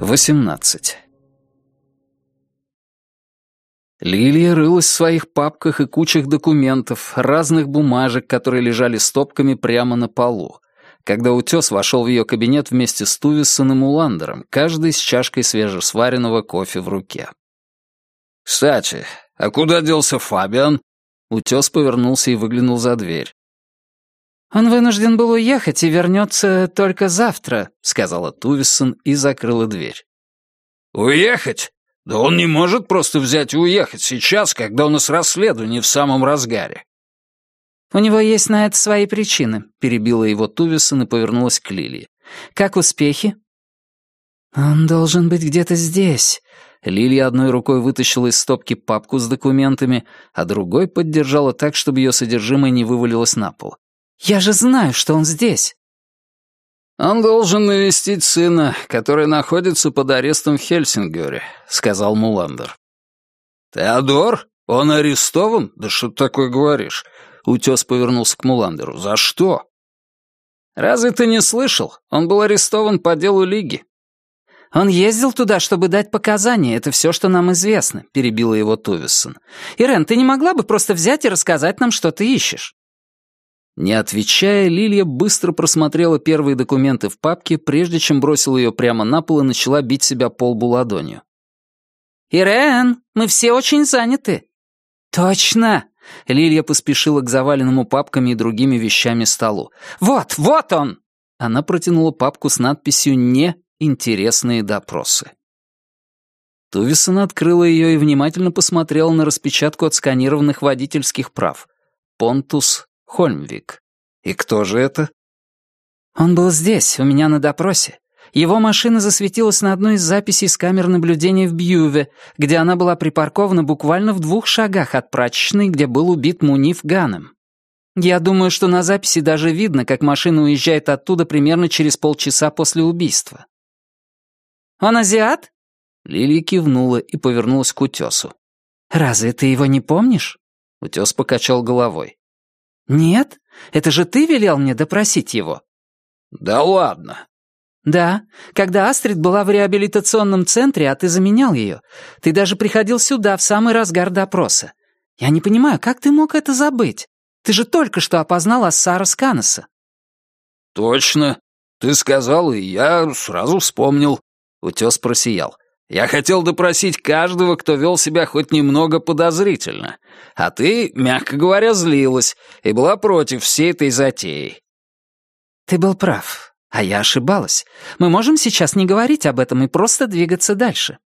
Восемнадцать. Лилия рылась в своих папках и кучах документов, разных бумажек, которые лежали стопками прямо на полу, когда утес вошел в ее кабинет вместе с Тувиссоном и Уландером, каждый с чашкой свежесваренного кофе в руке. «Кстати, а куда делся Фабиан?» Утес повернулся и выглянул за дверь. «Он вынужден был уехать и вернется только завтра», — сказала Тувиссон и закрыла дверь. «Уехать? Да он не может просто взять и уехать сейчас, когда у нас расследование в самом разгаре». «У него есть на это свои причины», — перебила его Тувиссон и повернулась к Лилии. «Как успехи?» «Он должен быть где-то здесь». Лилия одной рукой вытащила из стопки папку с документами, а другой поддержала так, чтобы ее содержимое не вывалилось на пол. Я же знаю, что он здесь». «Он должен навестить сына, который находится под арестом в Хельсингере», — сказал Муландер. «Теодор? Он арестован? Да что ты такое говоришь?» Утес повернулся к Муландеру. «За что?» «Разве ты не слышал? Он был арестован по делу Лиги». «Он ездил туда, чтобы дать показания, это все, что нам известно», — перебила его Тувиссон. «Ирен, ты не могла бы просто взять и рассказать нам, что ты ищешь?» Не отвечая, Лилия быстро просмотрела первые документы в папке, прежде чем бросила ее прямо на пол и начала бить себя по лбу ладонью. «Ирен, мы все очень заняты». «Точно!» Лилия поспешила к заваленному папками и другими вещами столу. «Вот, вот он!» Она протянула папку с надписью «Не интересные допросы». Тувисон открыла ее и внимательно посмотрела на распечатку отсканированных водительских прав. Понтус Хольмвик. И кто же это? Он был здесь, у меня на допросе. Его машина засветилась на одной из записей с камер наблюдения в Бьюве, где она была припаркована буквально в двух шагах от прачечной, где был убит Муниф Гаnem. Я думаю, что на записи даже видно, как машина уезжает оттуда примерно через полчаса после убийства. «Он азиат?» Лилия кивнула и повернулась к утесу. «Разве ты его не помнишь?» Утес покачал головой. «Нет? Это же ты велел мне допросить его?» «Да ладно». «Да. Когда Астрид была в реабилитационном центре, а ты заменял ее, ты даже приходил сюда в самый разгар допроса. Я не понимаю, как ты мог это забыть? Ты же только что опознал Ассара Сканеса». «Точно. Ты сказал, и я сразу вспомнил». Утес просиял. Я хотел допросить каждого, кто вел себя хоть немного подозрительно. А ты, мягко говоря, злилась и была против всей этой затеи. Ты был прав, а я ошибалась. Мы можем сейчас не говорить об этом и просто двигаться дальше.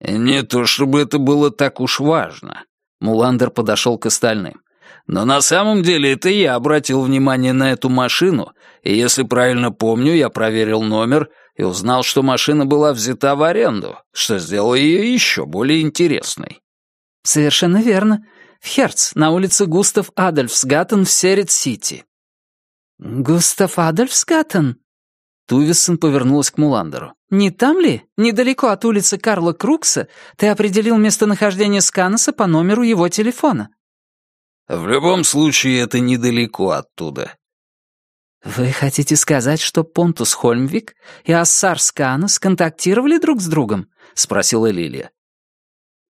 Не то чтобы это было так уж важно. Муландер подошел к остальным. Но на самом деле это я обратил внимание на эту машину, и если правильно помню, я проверил номер и узнал, что машина была взята в аренду, что сделало ее еще более интересной. Совершенно верно. В Херц, на улице Густав Адольфсгаттен в Серет-Сити. Густав Адольфсгаттен? Тувиссон повернулась к Муландеру. «Не там ли, недалеко от улицы Карла Крукса, ты определил местонахождение Сканаса по номеру его телефона?» «В любом случае, это недалеко оттуда. «Вы хотите сказать, что Понтус Хольмвик и Ассар Скана сконтактировали друг с другом?» — спросила Лилия.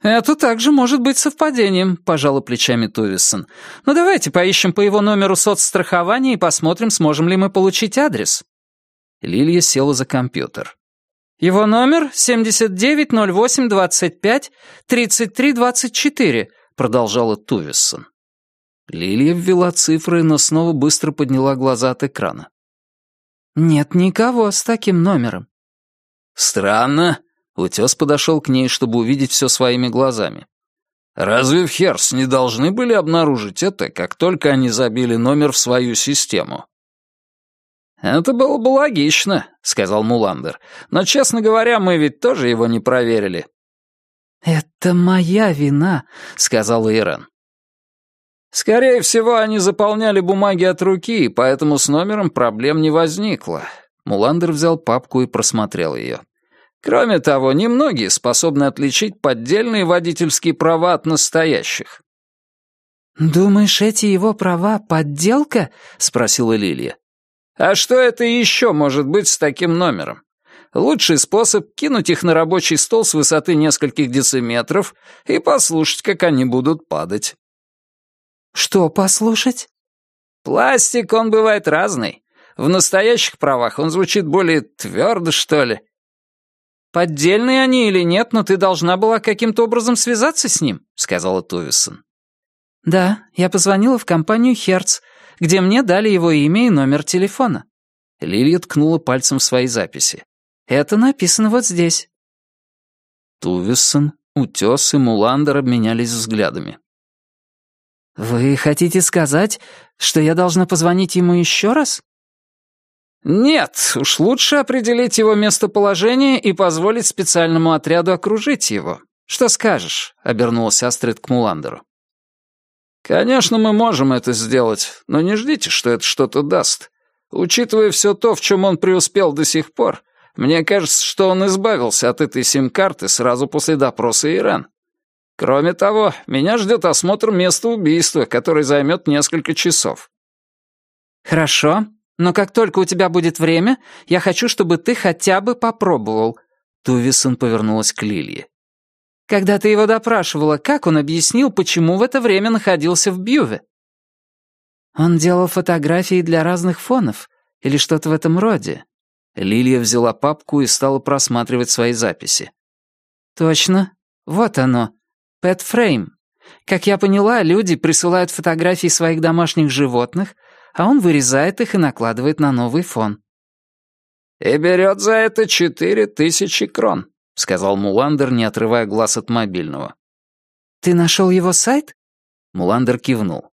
«Это также может быть совпадением», — пожала плечами Тувиссон. «Но давайте поищем по его номеру соцстрахования и посмотрим, сможем ли мы получить адрес». Лилия села за компьютер. «Его номер 790825-3324», — продолжала Тувиссон. Лилия ввела цифры, но снова быстро подняла глаза от экрана. «Нет никого с таким номером». «Странно». Утес подошел к ней, чтобы увидеть все своими глазами. «Разве в Херс не должны были обнаружить это, как только они забили номер в свою систему?» «Это было бы логично», — сказал Муландер. «Но, честно говоря, мы ведь тоже его не проверили». «Это моя вина», — сказала Ирен. Скорее всего, они заполняли бумаги от руки, поэтому с номером проблем не возникло. Муландер взял папку и просмотрел ее. Кроме того, немногие способны отличить поддельные водительские права от настоящих. «Думаешь, эти его права — подделка?» — спросила Лилия. А что это еще может быть с таким номером? Лучший способ — кинуть их на рабочий стол с высоты нескольких дециметров и послушать, как они будут падать. Что послушать? Пластик, он бывает разный. В настоящих правах он звучит более твердо, что ли. «Поддельные они или нет, но ты должна была каким-то образом связаться с ним», — сказала Тувисон. «Да, я позвонила в компанию «Херц», где мне дали его имя и номер телефона». Лилия ткнула пальцем в свои записи. «Это написано вот здесь». Тувисон, Утес и Муландер обменялись взглядами. «Вы хотите сказать, что я должна позвонить ему еще раз?» «Нет, уж лучше определить его местоположение и позволить специальному отряду окружить его. Что скажешь?» — обернулся Астрид к Муландеру. «Конечно, мы можем это сделать, но не ждите, что это что-то даст. Учитывая все то, в чем он преуспел до сих пор, мне кажется, что он избавился от этой сим-карты сразу после допроса Ирен. Кроме того, меня ждет осмотр места убийства, который займет несколько часов». «Хорошо, но как только у тебя будет время, я хочу, чтобы ты хотя бы попробовал». Тувисон повернулась к Лилии. «Когда ты его допрашивала, как он объяснил, почему в это время находился в Бьюве?» «Он делал фотографии для разных фонов или что-то в этом роде». Лилия взяла папку и стала просматривать свои записи. «Точно. Вот оно. Pet Frame. Как я поняла, люди присылают фотографии своих домашних животных, а он вырезает их и накладывает на новый фон. «И берет за это четыре тысячи крон», — сказал Муландер, не отрывая глаз от мобильного. «Ты нашел его сайт?» Муландер кивнул.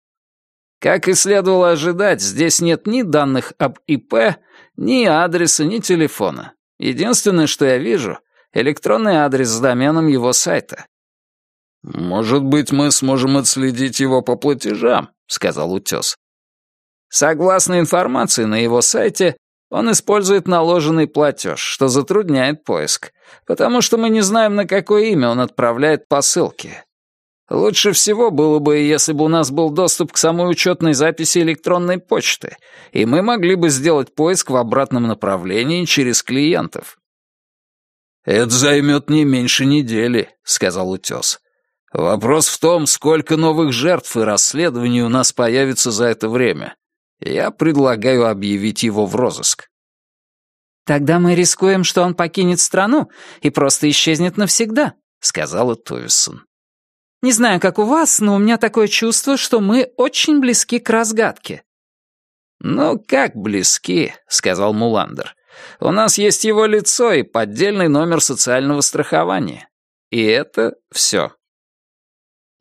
«Как и следовало ожидать, здесь нет ни данных об ИП, ни адреса, ни телефона. Единственное, что я вижу — электронный адрес с доменом его сайта». «Может быть, мы сможем отследить его по платежам», — сказал Утес. Согласно информации на его сайте, он использует наложенный платеж, что затрудняет поиск, потому что мы не знаем, на какое имя он отправляет посылки. Лучше всего было бы, если бы у нас был доступ к самой учетной записи электронной почты, и мы могли бы сделать поиск в обратном направлении через клиентов. «Это займет не меньше недели», — сказал Утес. «Вопрос в том, сколько новых жертв и расследований у нас появится за это время. Я предлагаю объявить его в розыск. «Тогда мы рискуем, что он покинет страну и просто исчезнет навсегда», — сказала Тувисон. «Не знаю, как у вас, но у меня такое чувство, что мы очень близки к разгадке». «Ну, как близки?» — сказал Муландер. «У нас есть его лицо и поддельный номер социального страхования. И это все».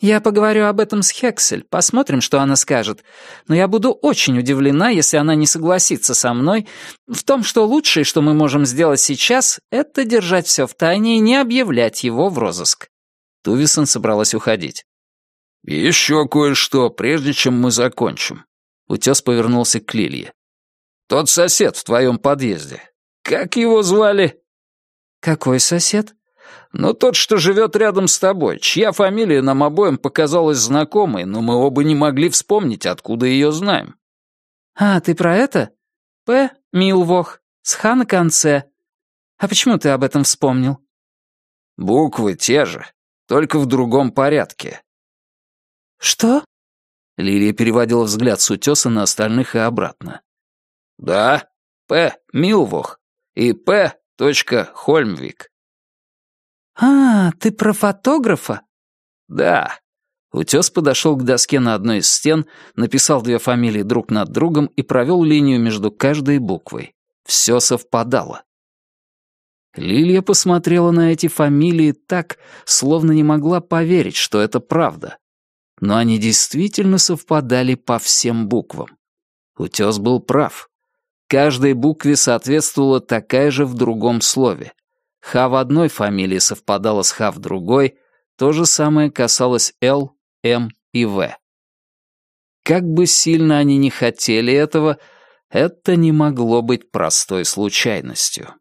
«Я поговорю об этом с Хексель, посмотрим, что она скажет. Но я буду очень удивлена, если она не согласится со мной в том, что лучшее, что мы можем сделать сейчас, это держать все в тайне и не объявлять его в розыск». Тувисон собралась уходить. «Еще кое-что, прежде чем мы закончим». Утес повернулся к Лилье. «Тот сосед в твоем подъезде. Как его звали?» «Какой сосед?» Но тот, что живет рядом с тобой, чья фамилия нам обоим показалась знакомой, но мы оба не могли вспомнить, откуда ее знаем». «А, ты про это? П. Милвох, с Х на конце. А почему ты об этом вспомнил?» «Буквы те же, только в другом порядке». «Что?» Лилия переводила взгляд с утеса на остальных и обратно. «Да, П. Милвох и П. Хольмвик. «А, ты про фотографа?» «Да». Утес подошел к доске на одной из стен, написал две фамилии друг над другом и провел линию между каждой буквой. Все совпадало. Лилия посмотрела на эти фамилии так, словно не могла поверить, что это правда. Но они действительно совпадали по всем буквам. Утес был прав. Каждой букве соответствовала такая же в другом слове. Х в одной фамилии совпадала с Х в другой, то же самое касалось Л, М и В. Как бы сильно они ни хотели этого, это не могло быть простой случайностью.